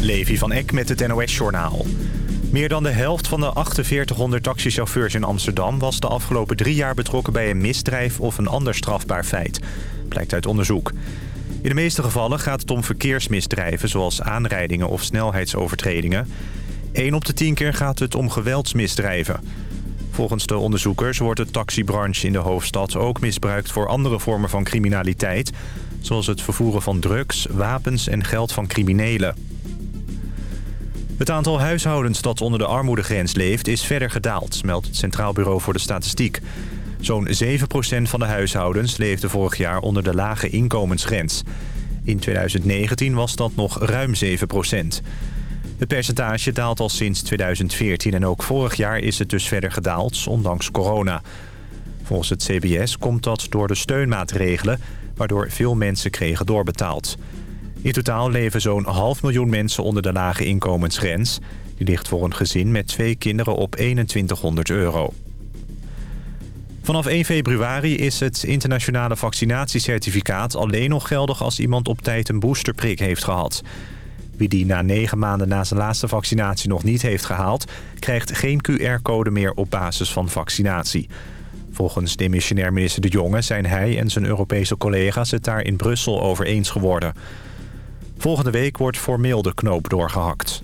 Levi van Eck met het NOS-journaal. Meer dan de helft van de 4800 taxichauffeurs in Amsterdam... was de afgelopen drie jaar betrokken bij een misdrijf of een ander strafbaar feit. Blijkt uit onderzoek. In de meeste gevallen gaat het om verkeersmisdrijven... zoals aanrijdingen of snelheidsovertredingen. 1 op de 10 keer gaat het om geweldsmisdrijven. Volgens de onderzoekers wordt de taxibranche in de hoofdstad ook misbruikt... voor andere vormen van criminaliteit... zoals het vervoeren van drugs, wapens en geld van criminelen. Het aantal huishoudens dat onder de armoedegrens leeft is verder gedaald, meldt het Centraal Bureau voor de Statistiek. Zo'n 7% van de huishoudens leefde vorig jaar onder de lage inkomensgrens. In 2019 was dat nog ruim 7%. Het percentage daalt al sinds 2014 en ook vorig jaar is het dus verder gedaald, ondanks corona. Volgens het CBS komt dat door de steunmaatregelen, waardoor veel mensen kregen doorbetaald. In totaal leven zo'n half miljoen mensen onder de lage inkomensgrens. Die ligt voor een gezin met twee kinderen op 2100 euro. Vanaf 1 februari is het internationale vaccinatiecertificaat alleen nog geldig als iemand op tijd een boosterprik heeft gehad. Wie die na negen maanden na zijn laatste vaccinatie nog niet heeft gehaald... krijgt geen QR-code meer op basis van vaccinatie. Volgens demissionair minister De Jonge zijn hij en zijn Europese collega's het daar in Brussel over eens geworden. Volgende week wordt formeel de knoop doorgehakt.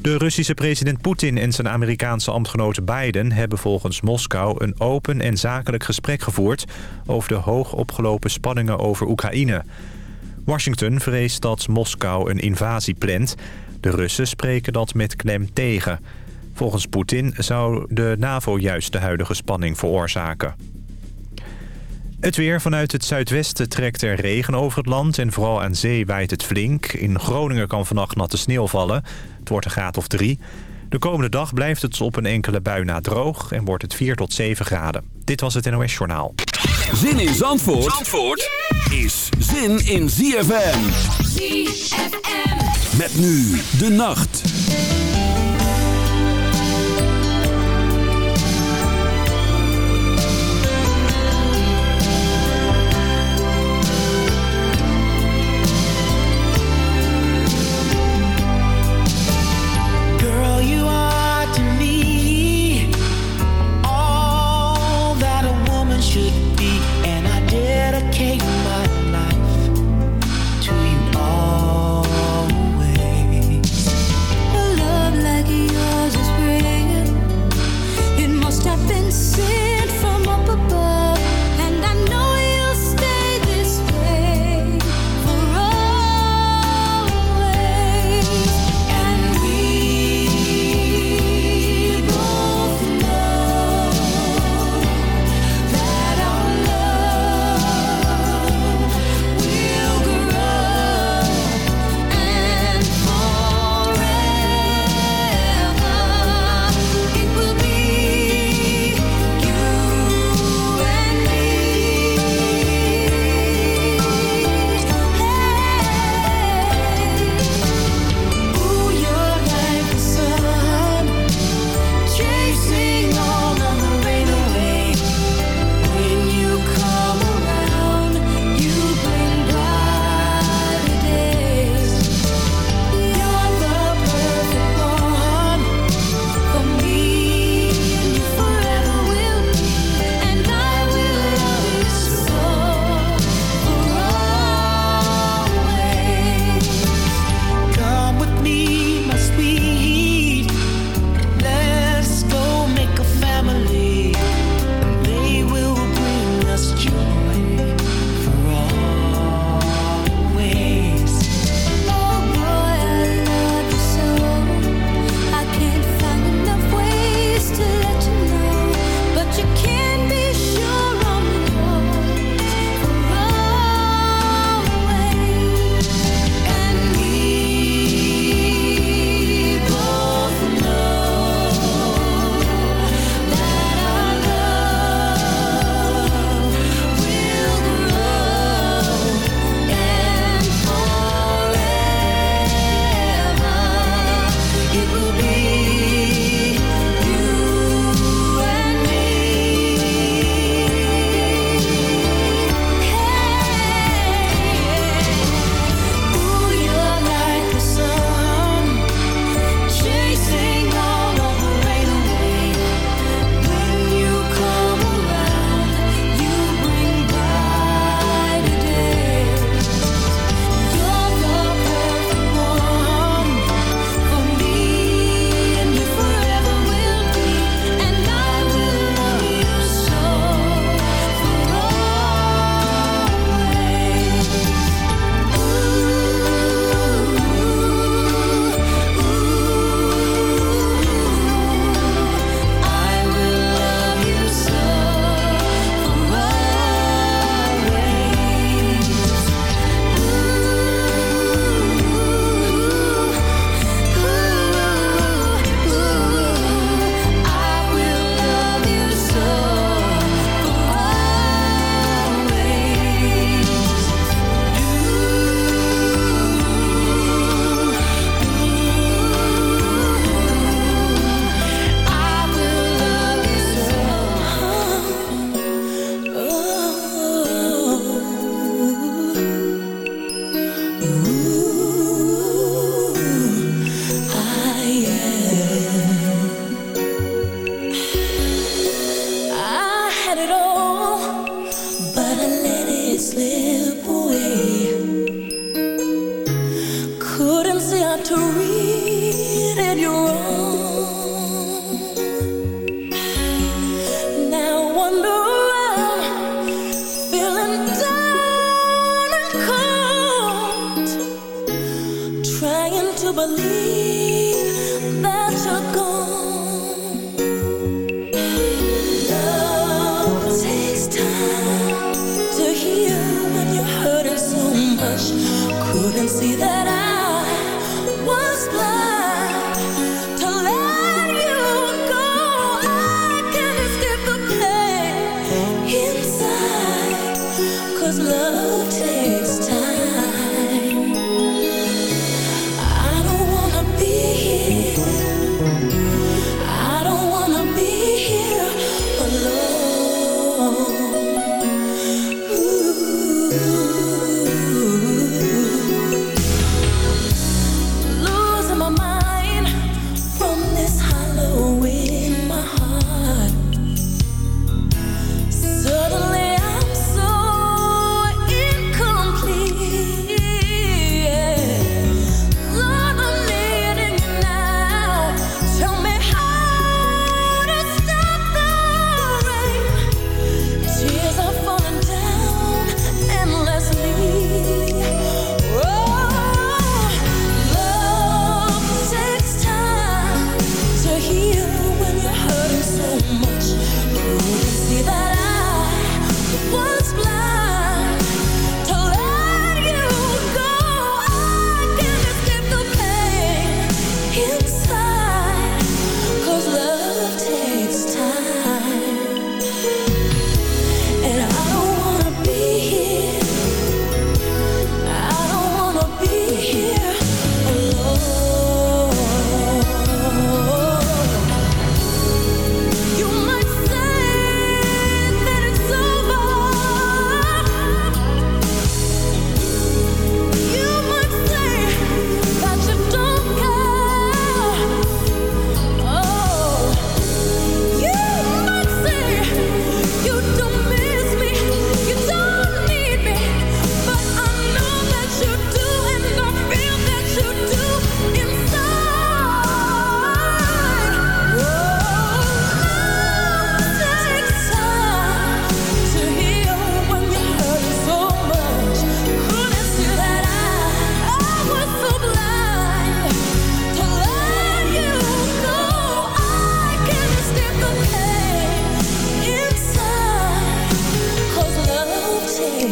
De Russische president Poetin en zijn Amerikaanse ambtgenoot Biden... hebben volgens Moskou een open en zakelijk gesprek gevoerd... over de hoog opgelopen spanningen over Oekraïne. Washington vreest dat Moskou een invasie plant. De Russen spreken dat met klem tegen. Volgens Poetin zou de NAVO juist de huidige spanning veroorzaken. Het weer vanuit het zuidwesten trekt er regen over het land... en vooral aan zee waait het flink. In Groningen kan vannacht natte sneeuw vallen. Het wordt een graad of drie. De komende dag blijft het op een enkele bui na droog... en wordt het 4 tot 7 graden. Dit was het NOS Journaal. Zin in Zandvoort, Zandvoort is zin in ZFM. ZFM. Met nu de nacht.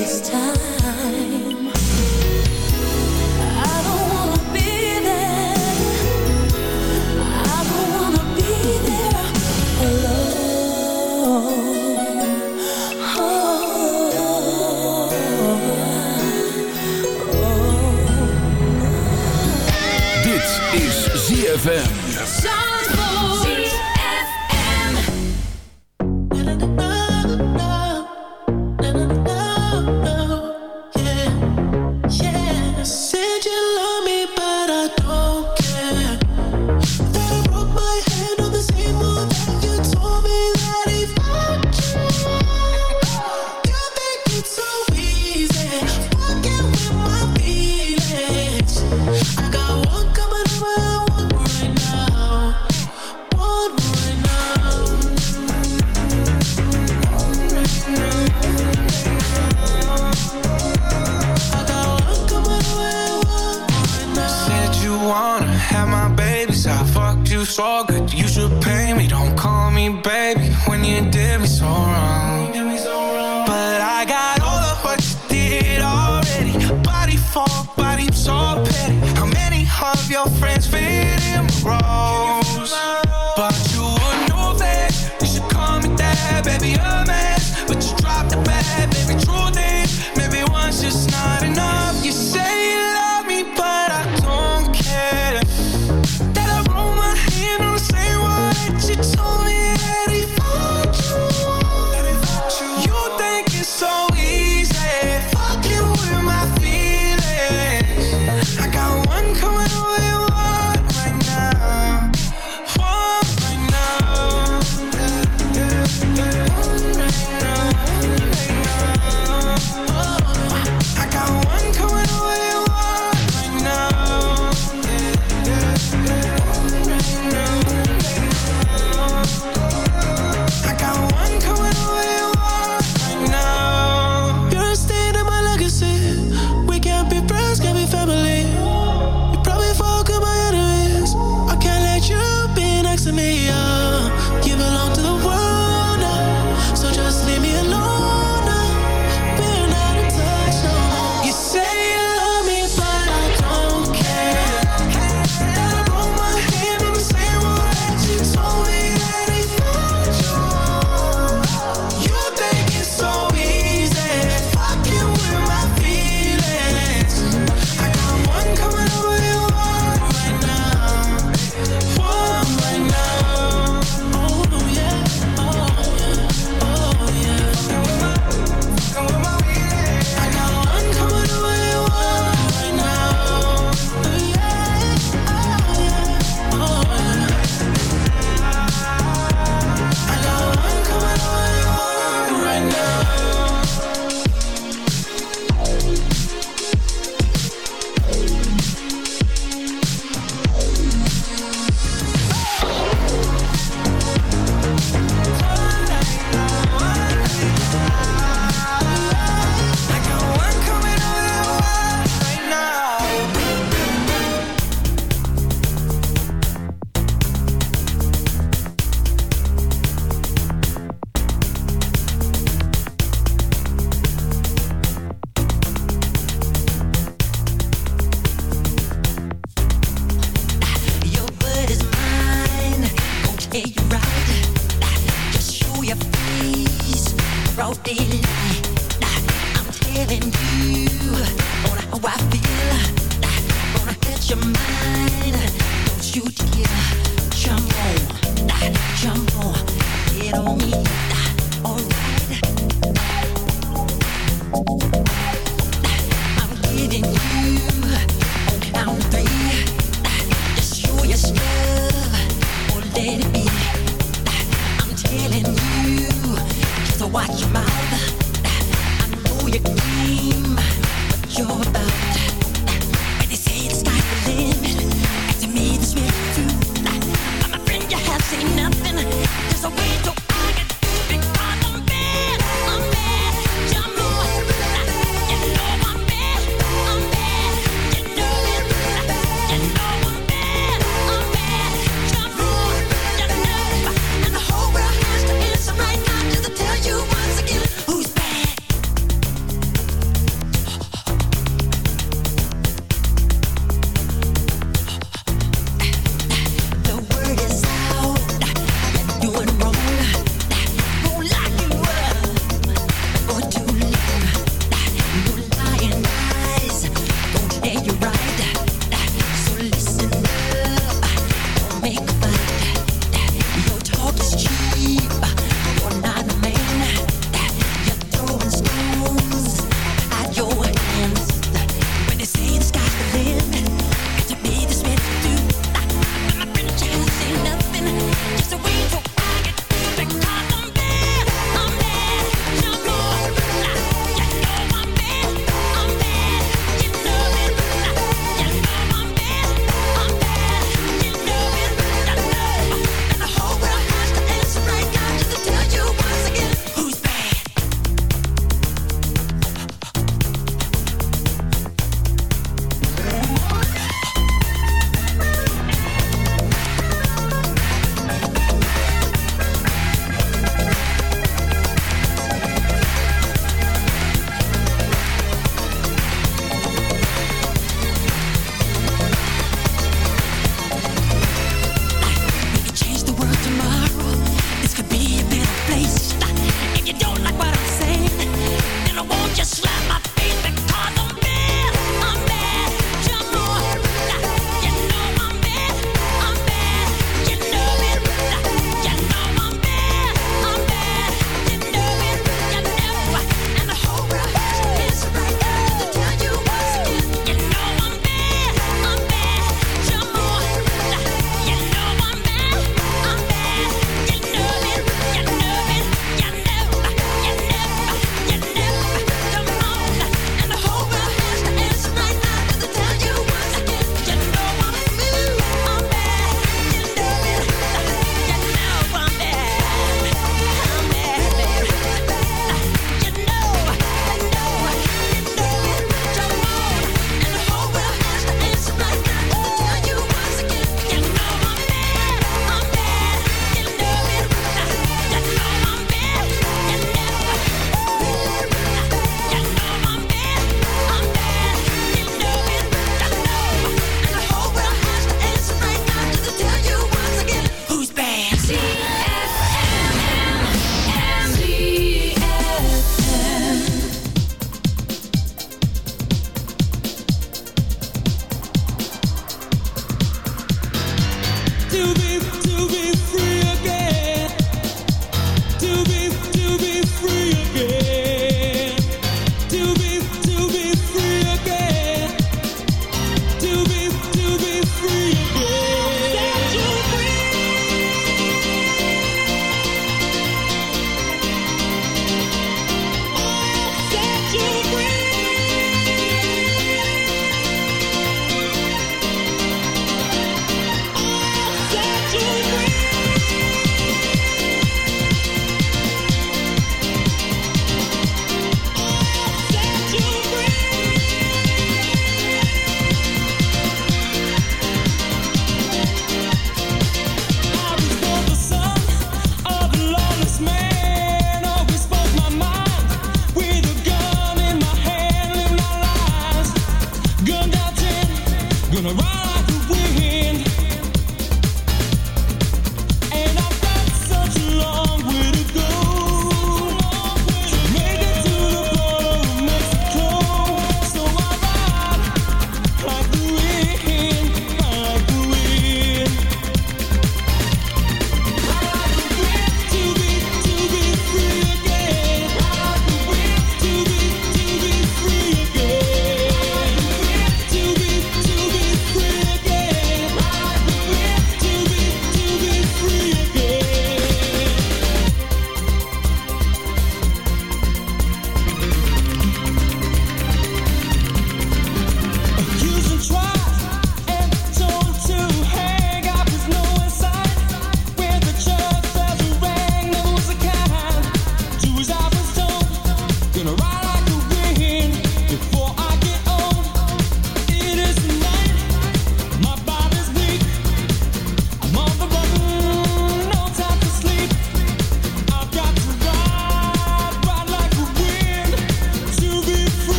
I got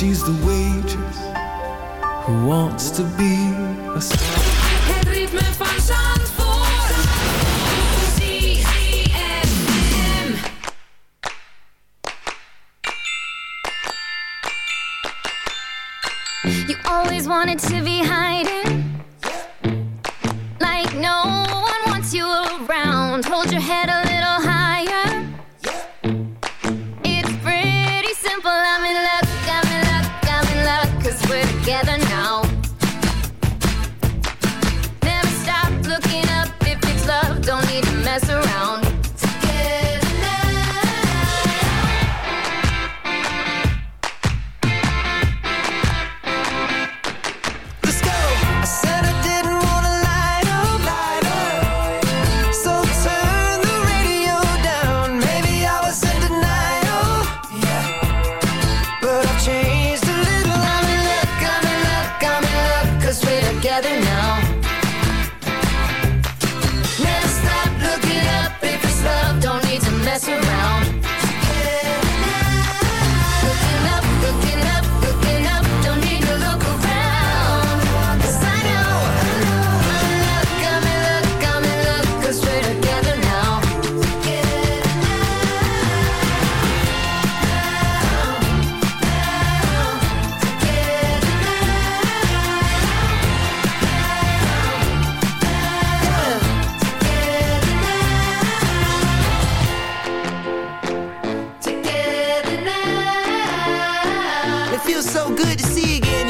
she's the waitress who wants to be a star. You always wanted to be hiding. good to see you again.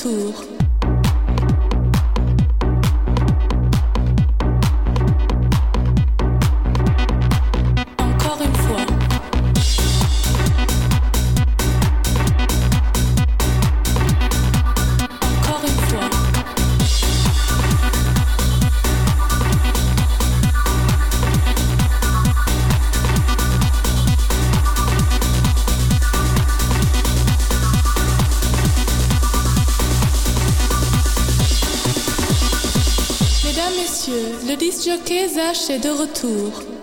tour. Flash est de retour.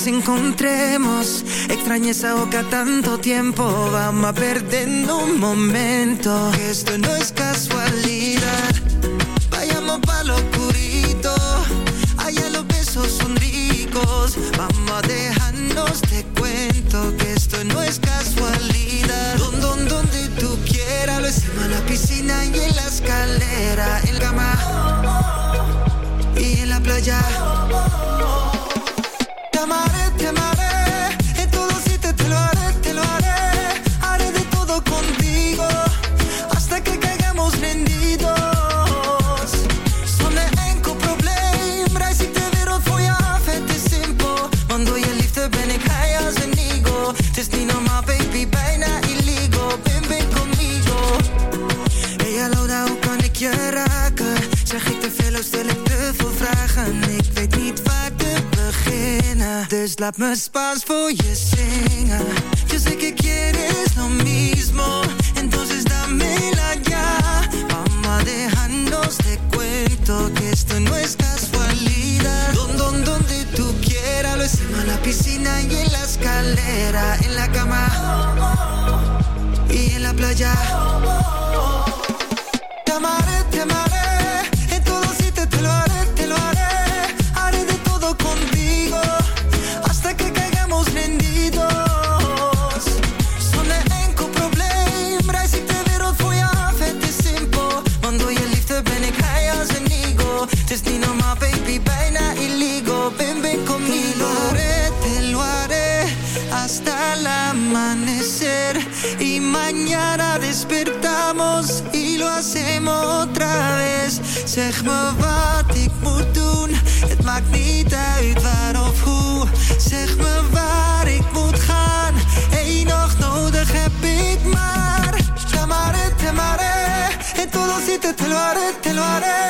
nos encontremos. Extrañé esa boca tanto tiempo, vamos a perder un momento. Esto no es casual laat me Spaans voor. Yo sé que quieres lo mismo, entonces dámela ya. Mamá, déjanos de cuento que esto no es casualidad. Don, don, donde tú quieras, lo hicimos en la piscina y en la escalera, en la cama y en la playa. Zeg me wat ik moet doen, het maakt niet uit waar of hoe. Zeg me waar ik moet gaan, Eén nog nodig heb ik maar. Te maar het, amare, en todo si te te lo haré, te lo.